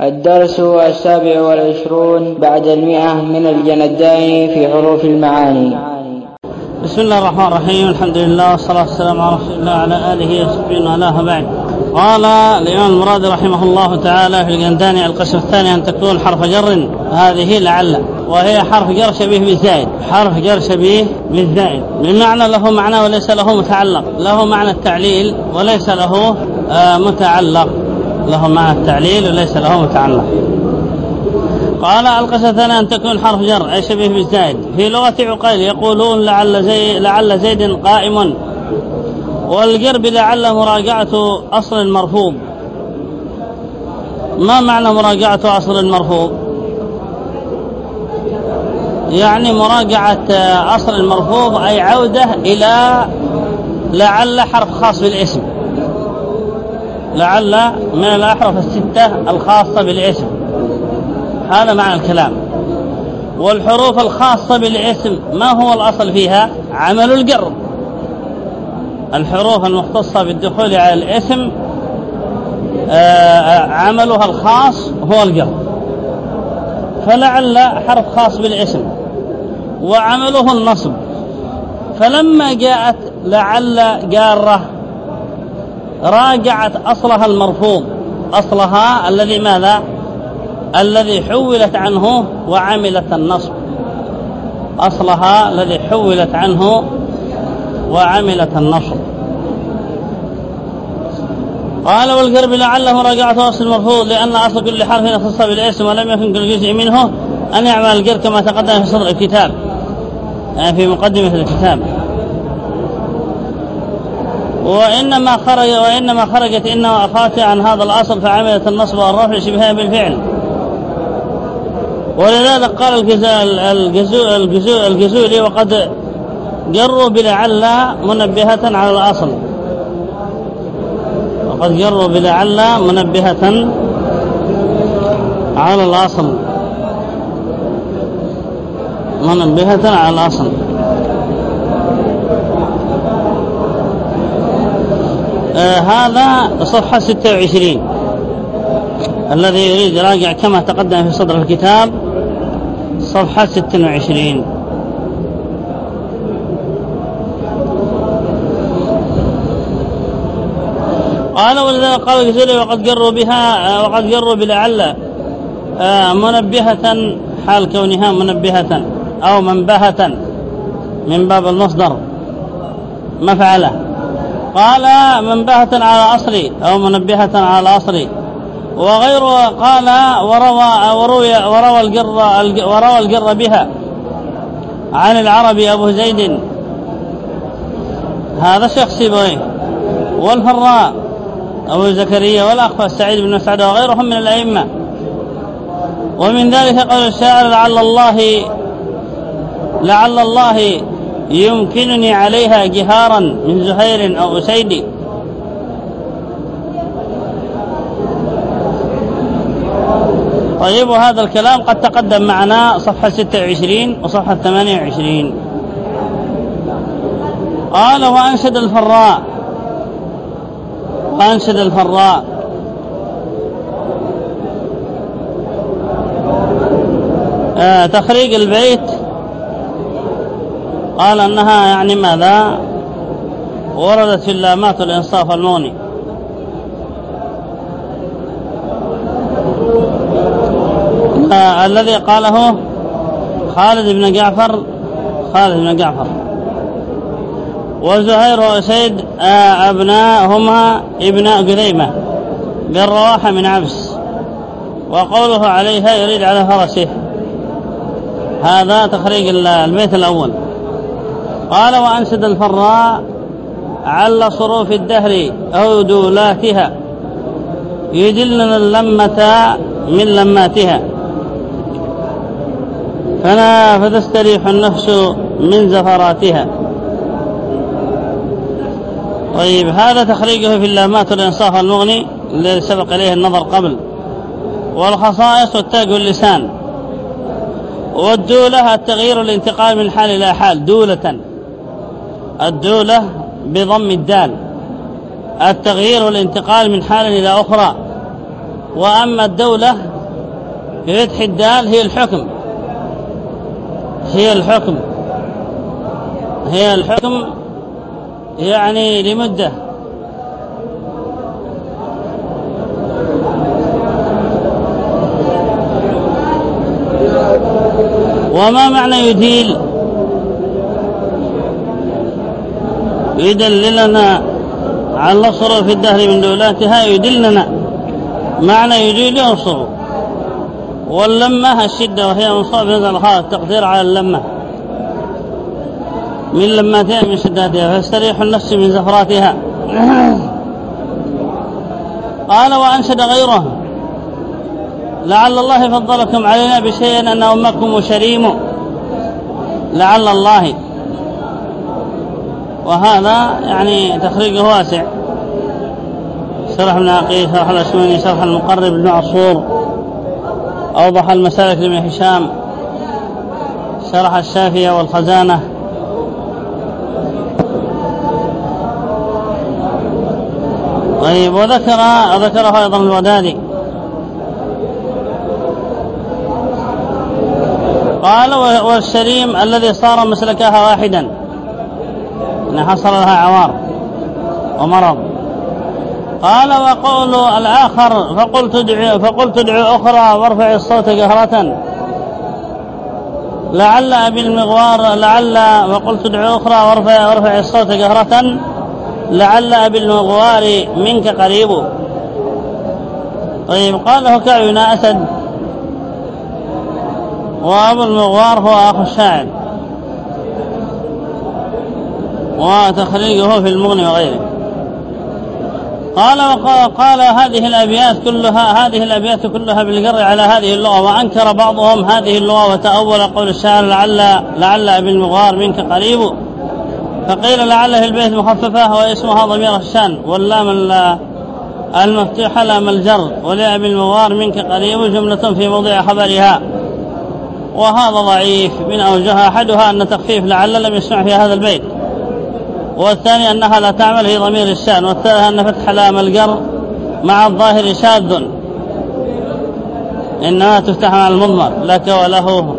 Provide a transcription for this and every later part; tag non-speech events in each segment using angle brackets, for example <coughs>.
الدرس السابع والعشرون بعد المئة من الجندين في حروف المعاني. بسم الله الرحمن الرحيم. الحمد لله والصلاة والسلام على رسول الله وعلى آله وصحبه وعلاه بعد قال الإمام المراد رحمه الله تعالى في الجنداني القسم الثاني أن تكون حرف جر هذه لعل وهي حرف جر شبيه بالزائد. حرف جر شبيه بالزائد. بمعنى له معنى وليس له متعلق. له معنى التعليل وليس له آه، متعلق. له معنى التعليل وليس له متعلق. قال القصة الثانية أن تكون حرف جر أي شبيه بالزائد في لغة عقيل يقولون لعل, زي لعل زيد قائم. والجر بلعل مراجعة أصل المرفوض. ما معنى مراجعة أصل المرفوض؟ يعني مراجعة أصل المرفوض أي عودة إلى لعل حرف خاص بالاسم. لعل من الأحرف الستة الخاصة بالاسم. هذا معنى الكلام. والحروف الخاصة بالاسم ما هو الأصل فيها؟ عمل الجر. الحروف المختصة بالدخول على الاسم آه، عملها الخاص هو الجر. فلعل حرف خاص بالاسم. وعمله النصب. فلما جاءت لعل جارة راجعت أصلها المرفوض. أصلها الذي ماذا؟ الذي حولت عنه وعملت النصب. أصلها الذي حولت عنه وعملت النصب. قال والقرب لعله راجعته أصل المرفوض لأن أصل كل حرف يخص بالاسم ولم يكن كل جزء منه. أن يعمل القرب كما تقدم في صدر الكتاب. يعني في مقدمة الكتاب. وإنما خرج وإنما خرجت إنما أخاتها عن هذا الأصل فعملت النصب والرفع شبهها بالفعل. ولذلك قال الجزو الجزو الجزولي وقد جروا بلعل منبهة على الأصل. وقد جروا بلعل منبهة على الأصل. منبهة على الأصل. آه هذا صفحة 26 الذي يريد راجع كما تقدم في صدر الكتاب صفحة 26 قال ولذلك قال الجزيري وقد جروا بها آه، وقد جروا بلعل آه، منبهة حال كونها منبهة أو منبهة من باب المصدر. مفعله قال منبهة على أصلي أو منبهة على أصلي. وغير قال وروى وروي وروى الجر وروى الجر بها. عن العربي أبو زيد. هذا شيخ سيبويه والفراء أبو زكريا والأخفى سعيد بن مسعود وغيرهم من الأئمة. ومن ذلك قول الشاعر لعل الله لعل الله يمكنني عليها جهارا من زهير أو أسيد. طيب هذا الكلام قد تقدم معنا صفحة 26 وصفحة 28 قال وأنشد الفراء. وأنشد الفراء. آه تخريج البيت قال أنها يعني ماذا؟ وردت في اللامات الإنصاف الموني آه الذي قاله خالد بن جعفر خالد بن جعفر. وزهير وأسيد آه أبناءهما ابناء قذيمة بالرواحة من عبس. وقوله عليها يريد على فرسه. هذا تخريج البيت الأول. قال وأنسد الفراء عل صروف الدهر أو دولاتها يدلنا اللمة من لماتها. فلا فتستريح النفس من زفراتها. طيب هذا تخريجه في اللامات والإنصاف المغني الذي سبق إليه النظر قبل. والخصائص والتاج واللسان. والدولة التغيير الانتقال من حال إلى حال دولة. الدولة بضم الدال. التغيير والانتقال من حال إلى أخرى. وأما الدولة بفتح الدال هي الحكم. هي الحكم. هي الحكم يعني لمدة. وما معنى يديل؟ يدللنا على النصر في الدهر من دولاتها يدلنا معنى يديل ينصر واللمة الشدة وهي مصاب هذا الخاء التقدير على اللمة. من لماتها من شداتها فاستريح النفس من زفراتها. <coughs> قال وأنشد غيره. لعل الله فضلكم علينا بشيء أن أمكم شريم. لعل الله. وهذا يعني تخريجه واسع. شرح ابن عقيل شرح الأسماني شرح المقرب بن عصور أوضح المسالك لابن هشام شرح الشافية والخزانة. طيب وذكر ذكره أيضا الودادي. قال والسليم الذي صار مسلكها واحدا. إن حصل لها عوار ومرض. قال وقول الآخر فقلت ادعو فقلت ادعو أخرى وارفع الصوت جهرة. لعل أبي المغوار لعل وقلت ادعو أخرى وارفع, وارفع الصوت جهرة. لعل أبي المغوار منك قريب. طيب قال له كعب أسد. وأبو المغوار هو أخو الشاعر. وتخريجه في المغني وغيره. قال وقال هذه الأبيات كلها هذه الأبيات كلها بالقر على هذه اللغة وأنكر بعضهم هذه اللغة وتأول قول الشاعر لعل لعل أبي المغار منك قريب. فقيل لعله البيت مخففة واسمها ضمير الشان واللام المفتوحة لام الجر ولأبي المغار منك قريب جملة في موضع خبرها. وهذا ضعيف من أوجه أحدها أن تخفيف لعل لم يسمع في هذا البيت. والثاني أنها لا تعمل في ضمير الشأن والثالث أن فتح لام الجر مع الظاهر شاذ. إنما تفتح مع المضمر لك وله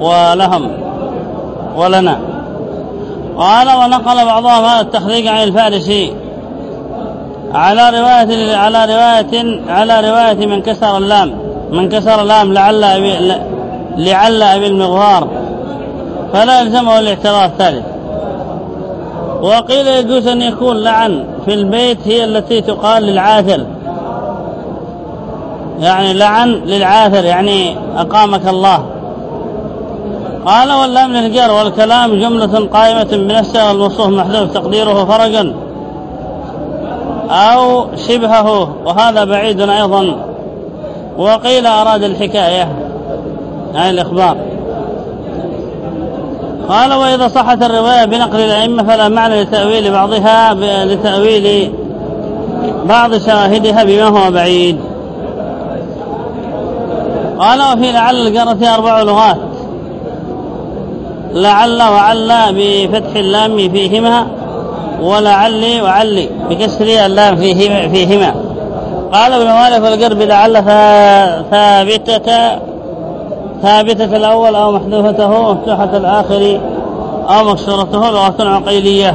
ولهم ولنا. قال ونقل بعضهم هذا التخريج عن الفارسي. على رواية على رواية على رواية من كسر اللام من كسر اللام لعل أبي لعل أبي المغفار فلا يلزمه الاعتراض الثالث وقيل يجوز أن يكون لعن في البيت هي التي تقال للعاثر. يعني لعن للعاثر يعني أقامك الله. قال واللام للجر والكلام جملة قائمة بنفسها والمصوف محذوف تقديره فرجا أو شبهه وهذا بعيد أيضا. وقيل أراد الحكاية. يعني الإخبار. قال وإذا صحت الرواية بنقل الأئمة فلا معنى لتأويل بعضها لتأويل بعض شواهدها بما هو بعيد. قال وفي لعل القرة أربع لغات. لعل وعل بفتح اللام فيهما ولعلي وعلي بكسر اللام فيهما قال ابن مالك والقرب لعل ثابتة ثابتة الأول أو محذوفته مفتوحة الآخر أو مكسورته لغة عقيلية.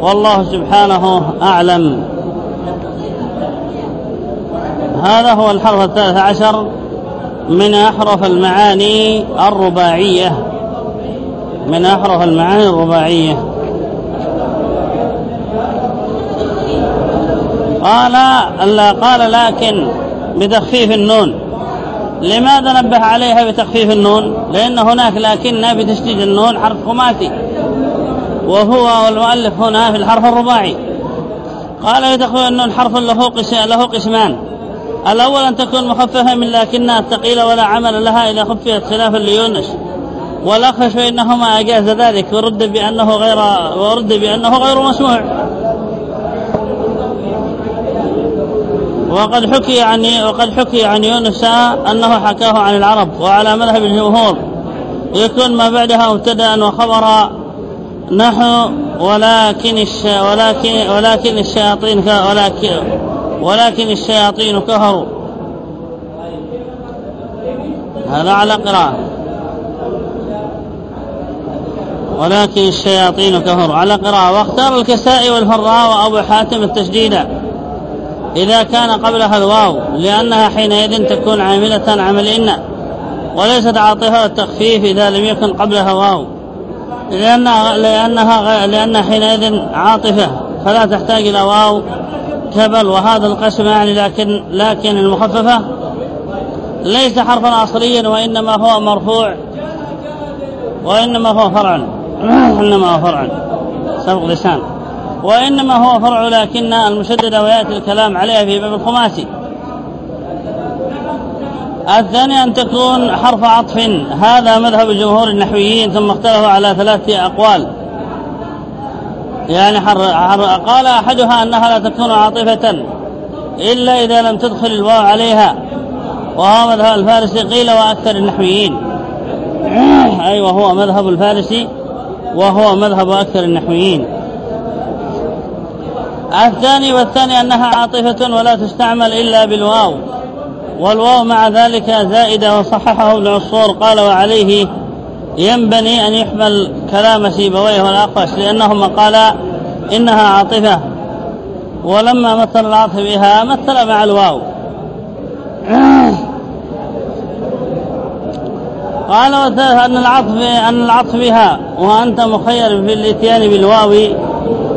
والله سبحانه أعلم. هذا هو الحرف الثالث عشر من أحرف المعاني الرباعية. من أحرف المعاني الرباعية. قال قال لكن بتخفيف النون. لماذا نبه عليها بتخفيف النون؟ لأن هناك لكن بتشديد النون حرف خماسي وهو المؤلف هنا في الحرف الرباعي. قال بتخفيف النون حرف له له قسمان. الأول أن تكون مخففة من لكنها الثقيلة ولا عمل لها إلى خفيت خلافا ليونس. والأخفش فإنهما أجاز ذلك ورد بأنه غير ورد بأنه غير مسموع. وقد حكي عن وقد حكي عن يونس أنه حكاه عن العرب وعلى مذهب الجمهور. يكون ما بعدها مبتدأ وخبرا نحو ولكن الش ولكن ولكن الشياطين ولكن ولكن الشياطين كفروا. هذا على قراءة. ولكن الشياطين كفروا. على قراءة. واختار الكسائي والفراء وأبو حاتم التشديد. إذا كان قبلها الواو لأنها حينئذ تكون عاملة عمل إن وليست عاطفة التخفيف إذا لم يكن قبلها واو. لأنها, لأنها, لأنها حينئذ عاطفة فلا تحتاج إلى واو كبل وهذا القسم يعني لكن لكن المخففة ليس حرفا أصليا وإنما هو مرفوع وإنما هو فرع <clears throat> إنما هو فرع سبق لسان. وإنما هو فرع لكن المشددة ويأتي الكلام عليها في باب الخماسي الثاني أن تكون حرف عطف. هذا مذهب جمهور النحويين ثم اختلفوا على ثلاثة أقوال. يعني حر حر قال أحدها أنها لا تكون عاطفة إلا إذا لم تدخل الواو عليها. وهو مذهب الفارسي قيل وأكثر النحويين. <clears throat> أي وهو مذهب الفارسي وهو مذهب أكثر النحويين. الثاني والثاني أنها عاطفة ولا تستعمل إلا بالواو والواو مع ذلك زائدة وصححه ابن عصور قال وعليه ينبني أن يحمل كلام سيبويه والأقفش لأنهما قالا إنها عاطفة. ولما مثل العطف بها مثل مع الواو. قال وثالث أن العطف أن العطف بها وأنت مخير في الإتيان بالواو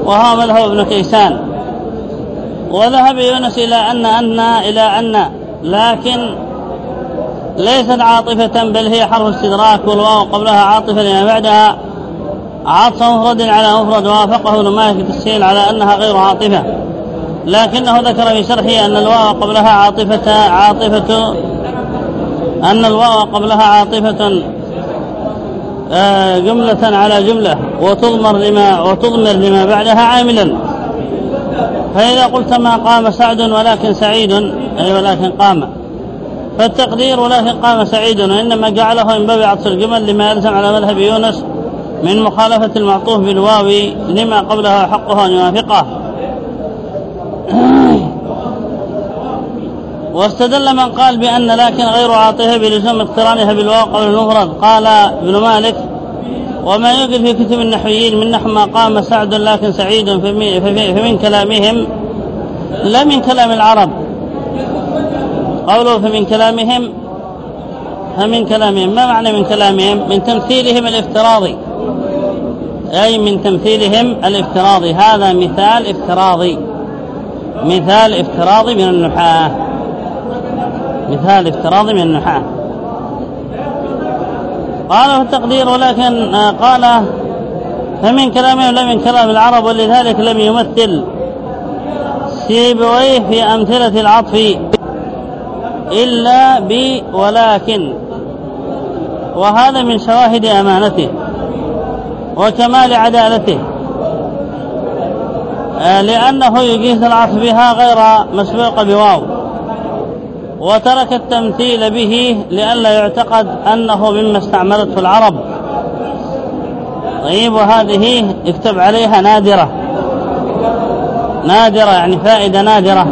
وهو مذهب ابن كيسان. وذهب يونس إلى أن أن إلى أن لكن ليست عاطفة بل هي حرف استدراك والواو قبلها عاطفة لما بعدها. عطف مفرد على مفرد وافقه ابن مالك التسهيل على أنها غير عاطفة. لكنه ذكر في شرحه أن الواو قبلها عاطفة عاطفة أن الواو قبلها عاطفة. جملة على جملة. وتضمر لما وتضمر لما بعدها عاملا. فإذا قلت ما قام سعد ولكن سعيد أي ولكن قام. فالتقدير ولكن قام سعيد وإنما جعله من باب عطف الجمل لما يلزم على مذهب يونس من مخالفة المعطوف بالواو لما قبلها حقها أن يوافقه. واستدل من قال بأن لكن غير عاطفة بلزوم اقترانها بالواو قبل المفرد قال ابن مالك وما يوجد في كتب النحويين من نحو ما قام سعد لكن سعيد فمن كلامهم لا من كلام العرب. قوله فمن كلامهم فمن كلامهم ما معنى من كلامهم؟ من تمثيلهم الافتراضي. أي من تمثيلهم الافتراضي. هذا مثال افتراضي. مثال افتراضي من النحاة. مثال افتراضي من النحاة. قال في التقدير ولكن آه، قال فمن كلامه لا من كلام العرب ولذلك لم يمثل سيبويه في أمثلة العطف إلا ب ولكن. وهذا من شواهد أمانته وكمال عدالته. آه، لأنه يجيز العطف بها غير مسبوق بواو. وترك التمثيل به لئلا يعتقد أنه مما استعملته العرب. طيب وهذه اكتب عليها نادرة. نادرة يعني فائدة نادرة.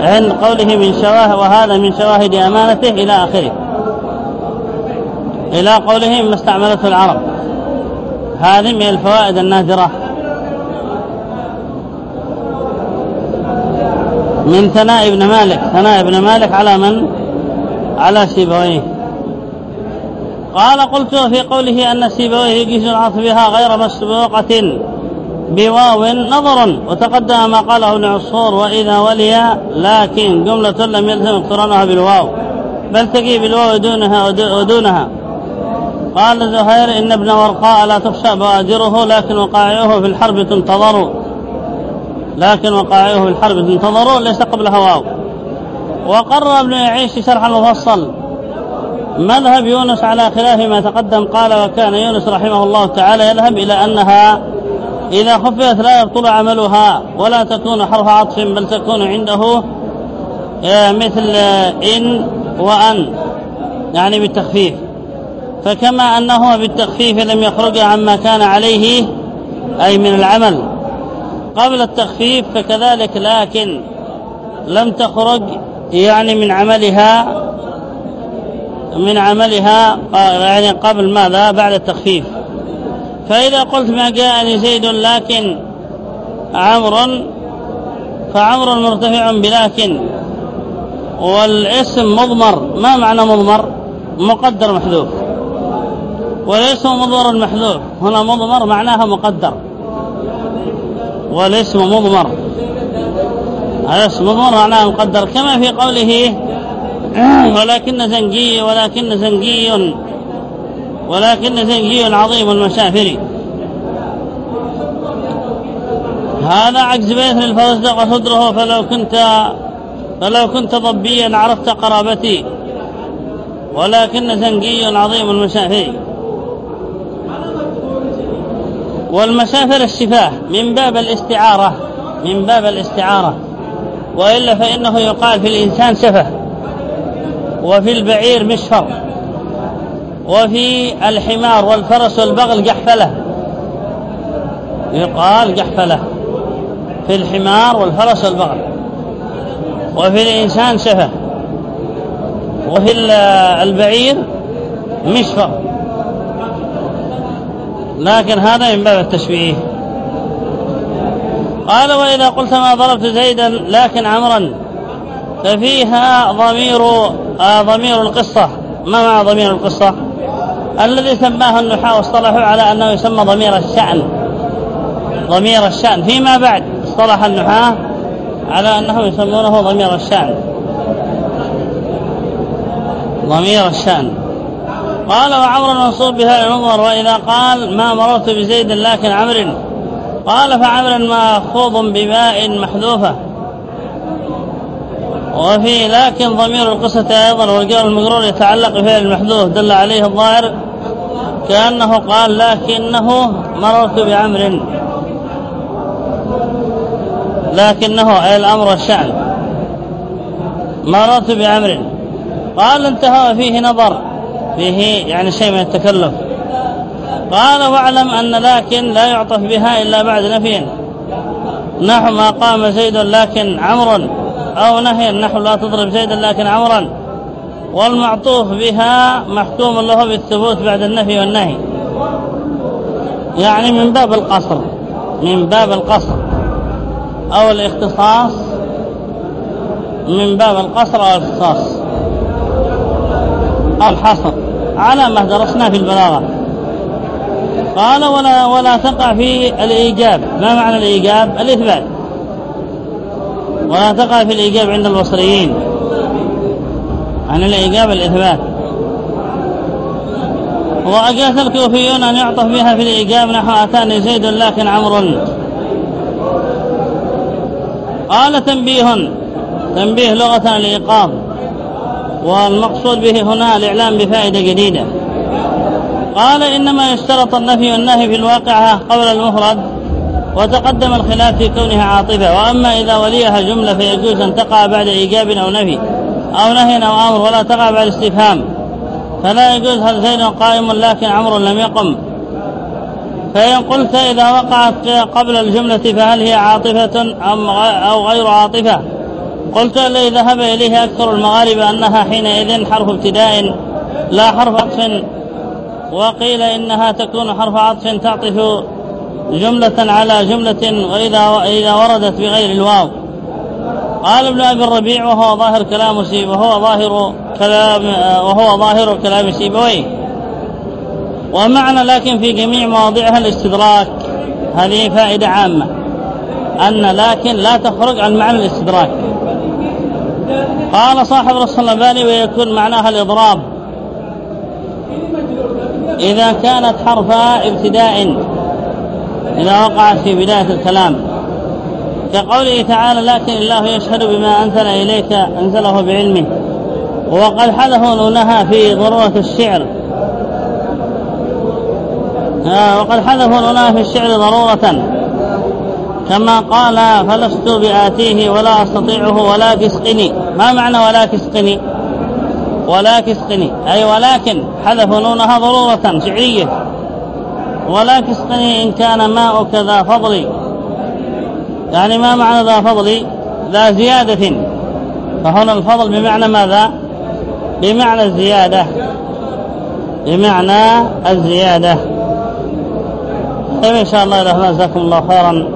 عند قوله من شواهد وهذا من شواهد أمانته إلى آخره. إلى قوله مما استعملته العرب. هذه من الفوائد النادرة. من ثناء ابن مالك. ثناء ابن مالك على من؟ على سيبويه. قال قلت في قوله أن سيبويه يجيز العطف بها غير مسبوقة بواو نظر وتقدم ما قاله ابن عصور وإذا ولي لكن جملة لم يلزم اقترانها بالواو بل تجي بالواو دونها ودونها. قال زهير إن ابن ورقاء لا تخشى بوادره لكن وقائعه في الحرب تنتظر. لكن وقائعه في الحرب تنتظر ليس قبل هواو. وقرر ابن يعيش شرح المفصل مذهب يونس على خلاف ما تقدم قال وكان يونس رحمه الله تعالى يذهب إلى أنها إذا خفيت لا يبطل عملها ولا تكون حرف عطف بل تكون عنده آه، مثل إن وأن يعني بالتخفيف. فكما أنه بالتخفيف لم يخرج عما كان عليه أي من العمل. قبل التخفيف فكذلك لكن لم تخرج يعني من عملها من عملها يعني قبل ماذا؟ بعد التخفيف. فإذا قلت ما جاءني زيد لكن عمر فعمر مرتفع بلكن والاسم مضمر. ما معنى مضمر؟ مقدر محذوف. والاسم مضمر محذوف. هنا مضمر معناها مقدر. والاسم مضمر. الاسم مضمر معناها مقدر كما في قوله <clears throat> ولكن زنجي ولكن زنجي ولكن زنجي عظيم المشافر هذا عكس بيت الفرزدق صدره فلو كنت فلو كنت ضبيا عرفت قرابتي. ولكن زنجي عظيم المشافر والمسافر الشفاه من باب الاستعارة من باب الاستعارة. وإلا فإنه يقال في الإنسان سفه وفي البعير مشفر وفي الحمار والفرس والبغل جحفلة يقال جحفلة في الحمار والفرس والبغل. وفي الإنسان سفه وفي البعير مشفر. لكن هذا من باب التشبيه. قال وإذا قلت ما ضربت زيدا لكن عمرا ففيها ضمير آه ضمير القصة. ما معنى ضمير القصة؟ الذي سماه النحاة واصطلحوا على أنه يسمى ضمير الشأن. ضمير الشأن. فيما بعد اصطلح النحاة على أنهم يسمونه ضمير الشأن. ضمير الشأن. قال وعمر منصوب بها المنظر وإذا قال ما مررت بزيد لكن عمر. قال فعمر مأخوض بماء محذوفة. وفي لكن ضمير القصة أيضا والقول المقرور يتعلق بفعل المحذوف دل عليه الظاهر كأنه قال لكنه مررت بعمر. لكنه أي الأمر الشأن مررت بعمر. قال انتهى فيه نظر. فيه يعني شيء من التكلف. قال واعلم أن لكن لا يعطف بها إلا بعد نفي. نحو ما قام زيد لكن عمر أو نهي نحو لا تضرب زيدا لكن عمرا. والمعطوف بها محكوم له بالثبوت بعد النفي والنهي. يعني من باب القصر من باب القصر. أو الاختصاص من باب القصر أو الاختصاص. الحصر. على ما درسنا في البلاغة. قال ولا, ولا تقع في الإيجاب. ما معنى الإيجاب؟ الإثبات. ولا تقع في الإيجاب عند البصريين عن الإيجاب الإثبات وأجاز الكوفيون أن يعطف بها في الإيجاب نحو أتاني زيد لكن عمر قال تنبيه تنبيه لغة الإيقاظ. والمقصود به هنا الإعلام بفائدة جديدة. قال إنما يشترط النفي والنهي في الواقعة قبل المفرد وتقدم الخلاف في كونها عاطفة وأما إذا وليها جملة فيجوز أن تقع بعد إيجاب أو نفي أو نهي أو أمر ولا تقع بعد استفهام. فلا يجوز هل زيد قائم لكن عمر لم يقم. فإن قلت إذا وقعت قبل الجملة فهل هي عاطفة أم أو غير عاطفة؟ قلت الذي ذهب إليه أكثر المغاربة أنها حينئذ حرف ابتداء لا حرف عطف. وقيل إنها تكون حرف عطف تعطف جملة على جملة وإذا إذا وردت بغير الواو. قال ابن أبي الربيع وهو ظاهر كلام سيب وهو ظاهر كلام وهو ظاهر كلام سيبويه ومعنى لكن في جميع مواضعها الاستدراك. هذه فائدة عامة. أن لكن لا تخرج عن معنى الاستدراك. قال صاحب رسول الله ويكون معناها الإضراب. إذا كانت حرف ابتداء إذا وقعت في بداية الكلام. كقوله تعالى لكن الله يشهد بما أنزل إليك أنزله بعلمه. وقد حذفوا نونها في ضرورة الشعر. آه وقد حذفوا نونها في الشعر ضرورة. كما قال فلست بآتيه ولا أستطيعه ولا كسقني ما معنى ولا كسقني ولا كسقني أي ولكن حذفوا نونها ضرورة شعرية ولا كسقني إن كان ماؤك ذا فضل. يعني ما معنى ذا فضل؟ ذا زيادة. فهنا الفضل بمعنى ماذا؟ بمعنى الزيادة. بمعنى الزيادة. طيب إن شاء الله هنا جزاكم الله خيرا.